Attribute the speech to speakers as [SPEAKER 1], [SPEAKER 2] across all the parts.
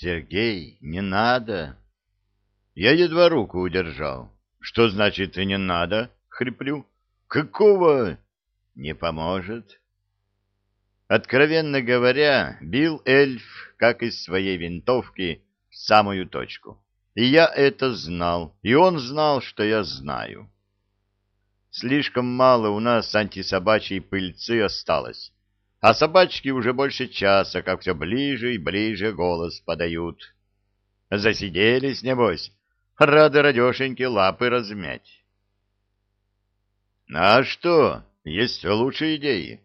[SPEAKER 1] Сергей, не надо. Я едва руку удержал. Что значит и не надо? Хриплю. Какого? Не поможет. Откровенно говоря, бил эльф, как из своей винтовки, в самую точку. И я это знал, и он знал, что я знаю. Слишком мало у нас антисобачьей пыльцы осталось, а собачки уже больше часа, как все ближе и ближе голос подают. Засиделись, небось, рады радешеньки лапы размять. А что, есть лучшие идеи?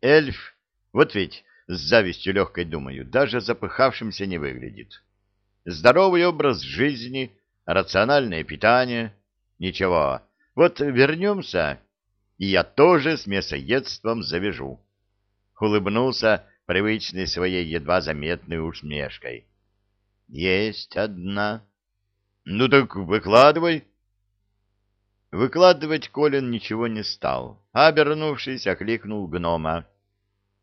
[SPEAKER 1] Эльф, вот ведь с завистью легкой думаю, даже запыхавшимся не выглядит. Здоровый образ жизни, рациональное питание. Ничего, вот вернемся, и я тоже с мясоедством завяжу. Улыбнулся привычной своей едва заметной усмешкой. Есть одна. Ну так выкладывай. Выкладывать Колин ничего не стал, а, обернувшись, окликнул гнома.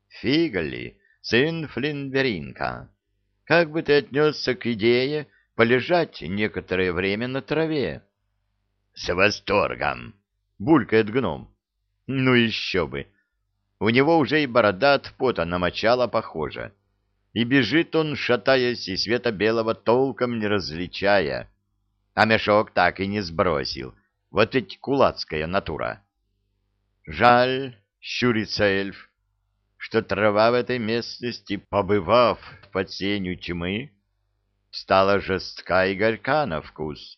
[SPEAKER 1] Фигали, сын Флинверинка, как бы ты отнесся к идее полежать некоторое время на траве? — С восторгом! — булькает гном. — Ну еще бы! У него уже и борода от пота намочала похоже. И бежит он, шатаясь, и света белого толком не различая. А мешок так и не сбросил. Вот ведь кулацкая натура. Жаль, щурится эльф, что трава в этой местности, побывав под сенью тьмы, стала жестка и горька на вкус.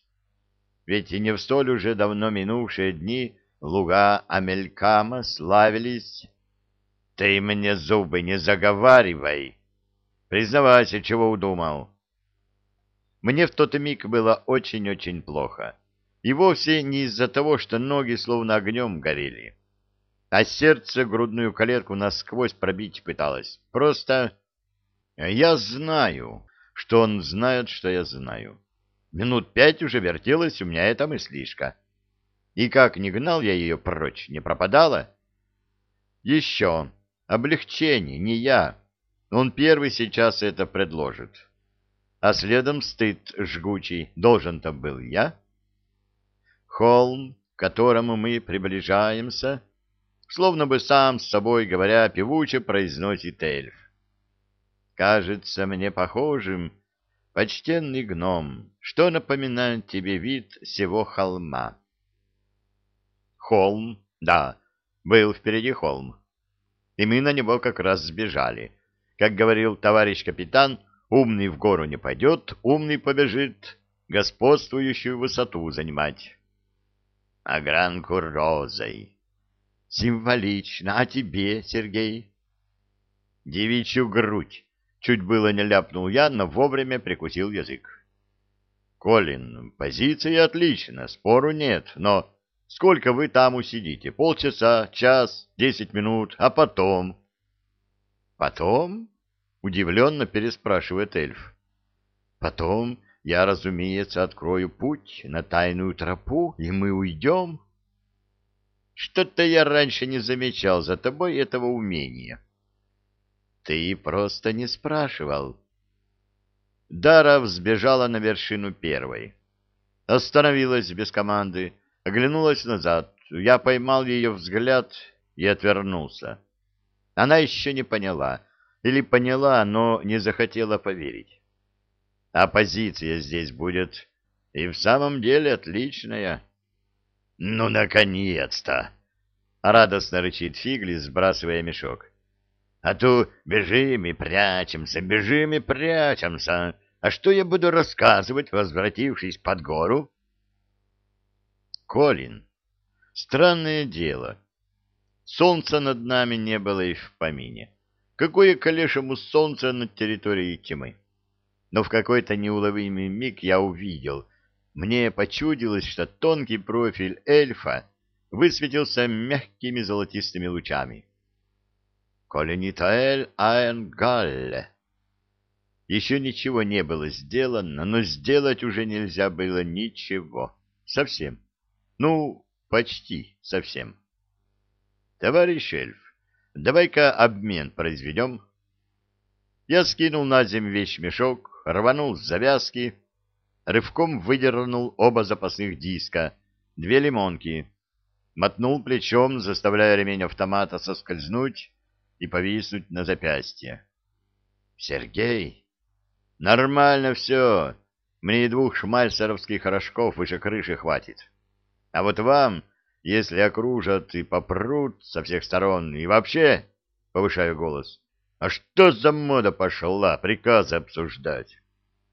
[SPEAKER 1] Ведь и не в столь уже давно минувшие дни луга Амелькама славились. Ты мне зубы не заговаривай. Признавайся, чего удумал. Мне в тот миг было очень-очень плохо. И вовсе не из-за того, что ноги словно огнем горели а сердце грудную калетку насквозь пробить пыталось. Просто я знаю, что он знает, что я знаю. Минут пять уже вертелась у меня эта мыслишка. И как не гнал я ее прочь, не пропадала? Еще. Облегчение, не я. Он первый сейчас это предложит. А следом стыд жгучий. Должен-то был я. Холм, к которому мы приближаемся словно бы сам с собой говоря, певуче произносит эльф. «Кажется мне похожим, почтенный гном, что напоминает тебе вид всего холма». Холм, да, был впереди холм, и мы на него как раз сбежали. Как говорил товарищ капитан, умный в гору не пойдет, умный побежит господствующую высоту занимать. А гранку розой Символично. А тебе, Сергей? Девичью грудь. Чуть было не ляпнул я, но вовремя прикусил язык. Колин, позиция отлична, спору нет, но сколько вы там усидите? Полчаса, час, десять минут, а потом? Потом? Удивленно переспрашивает эльф. Потом я, разумеется, открою путь на тайную тропу, и мы уйдем. Что-то я раньше не замечал за тобой этого умения. Ты просто не спрашивал. Дара взбежала на вершину первой. Остановилась без команды, оглянулась назад. Я поймал ее взгляд и отвернулся. Она еще не поняла, или поняла, но не захотела поверить. А позиция здесь будет и в самом деле отличная. «Ну, наконец-то!» — радостно рычит Фигли, сбрасывая мешок. «А то бежим и прячемся, бежим и прячемся. А что я буду рассказывать, возвратившись под гору?» Колин, странное дело. Солнца над нами не было и в помине. Какое колешему солнце над территорией тьмы? Но в какой-то неуловимый миг я увидел, мне почудилось, что тонкий профиль эльфа высветился мягкими золотистыми лучами. «Коленитаэль Аэнгалле!» Еще ничего не было сделано, но сделать уже нельзя было ничего. Совсем. Ну, почти совсем. «Товарищ эльф, давай-ка обмен произведем». Я скинул на землю вещмешок, рванул с завязки, рывком выдернул оба запасных диска, две лимонки, мотнул плечом, заставляя ремень автомата соскользнуть и повиснуть на запястье. «Сергей, нормально все. Мне и двух шмальцеровских рожков выше крыши хватит. А вот вам, если окружат и попрут со всех сторон, и вообще, — повышаю голос, — а что за мода пошла приказы обсуждать?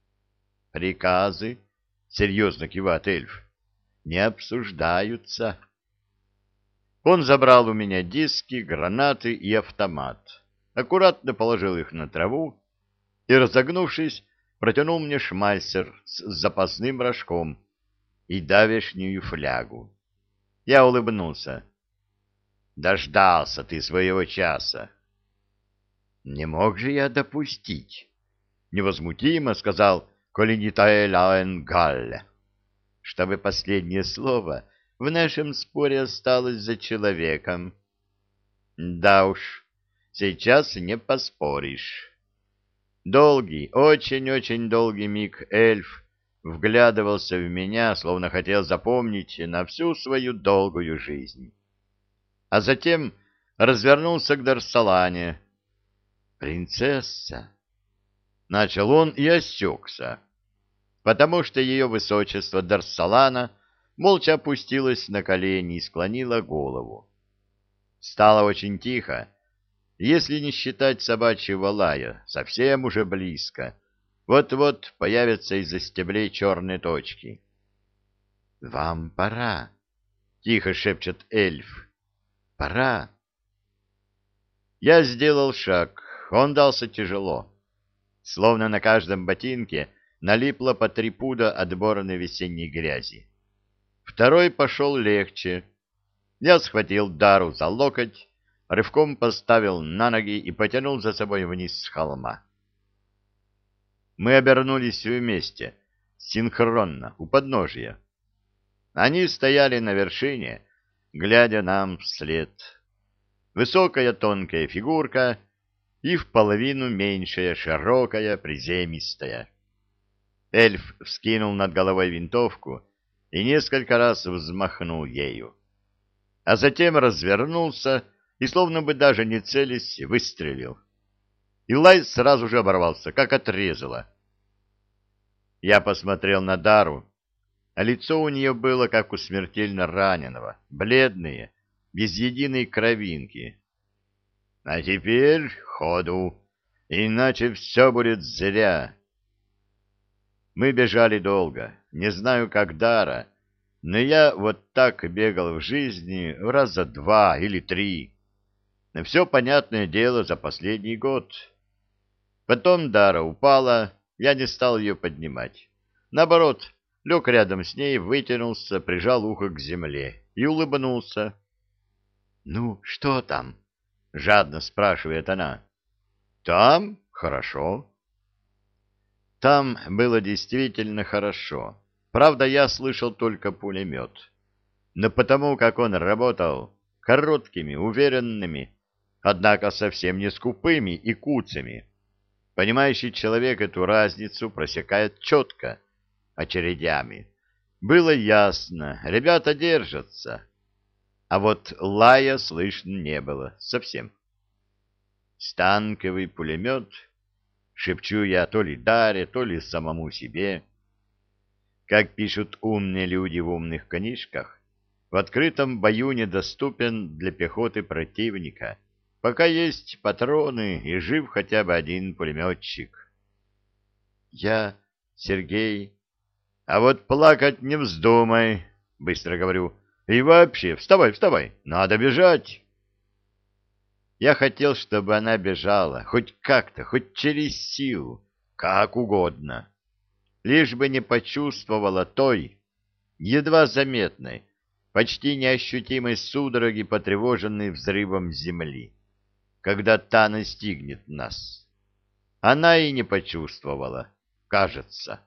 [SPEAKER 1] — Приказы, — серьезно кивает эльф, — не обсуждаются. Он забрал у меня диски, гранаты и автомат, аккуратно положил их на траву и, разогнувшись, протянул мне шмальсер с запасным рожком и давешнюю флягу. Я улыбнулся. «Дождался ты своего часа». «Не мог же я допустить?» — невозмутимо сказал Колинитаэль Аэнгалле, чтобы последнее слово в нашем споре осталось за человеком. «Да уж, сейчас не поспоришь». Долгий, очень-очень долгий миг эльф вглядывался в меня, словно хотел запомнить на всю свою долгую жизнь. А затем развернулся к Дарсалане. «Принцесса!» Начал он и осекся, потому что ее высочество Дарсалана молча опустилась на колени и склонила голову. Стало очень тихо, если не считать собачьего лая, совсем уже близко. Вот-вот появятся из-за стеблей черные точки. — Вам пора, — тихо шепчет эльф. — Пора. Я сделал шаг. Он дался тяжело. Словно на каждом ботинке налипло по три пуда отборной весенней грязи. Второй пошел легче. Я схватил Дару за локоть рывком поставил на ноги и потянул за собой вниз с холма. Мы обернулись вместе, синхронно, у подножия. Они стояли на вершине, глядя нам вслед. Высокая тонкая фигурка и в половину меньшая, широкая, приземистая. Эльф вскинул над головой винтовку и несколько раз взмахнул ею. А затем развернулся и, словно бы даже не целясь, выстрелил. Илай сразу же оборвался, как отрезало. Я посмотрел на Дару, а лицо у нее было, как у смертельно раненого, бледное, без единой кровинки. А теперь ходу, иначе все будет зря. Мы бежали долго, не знаю, как Дара, но я вот так бегал в жизни раза два или три. Все понятное дело за последний год. Потом Дара упала, я не стал ее поднимать. Наоборот, лег рядом с ней, вытянулся, прижал ухо к земле и улыбнулся. — Ну, что там? — жадно спрашивает она. — Там хорошо. Там было действительно хорошо. Правда, я слышал только пулемет. Но потому, как он работал, короткими, уверенными, однако совсем не скупыми и куцами. Понимающий человек эту разницу просекает четко, очередями. Было ясно, ребята держатся. А вот лая слышно не было совсем. Станковый пулемет, шепчу я то ли Даре, то ли самому себе. Как пишут умные люди в умных книжках, в открытом бою недоступен для пехоты противника — пока есть патроны и жив хотя бы один пулеметчик. Я, Сергей, а вот плакать не вздумай, быстро говорю. И вообще, вставай, вставай, надо бежать. Я хотел, чтобы она бежала, хоть как-то, хоть через силу, как угодно. Лишь бы не почувствовала той, едва заметной, почти неощутимой судороги, потревоженной взрывом земли когда та настигнет нас. Она и не почувствовала, кажется.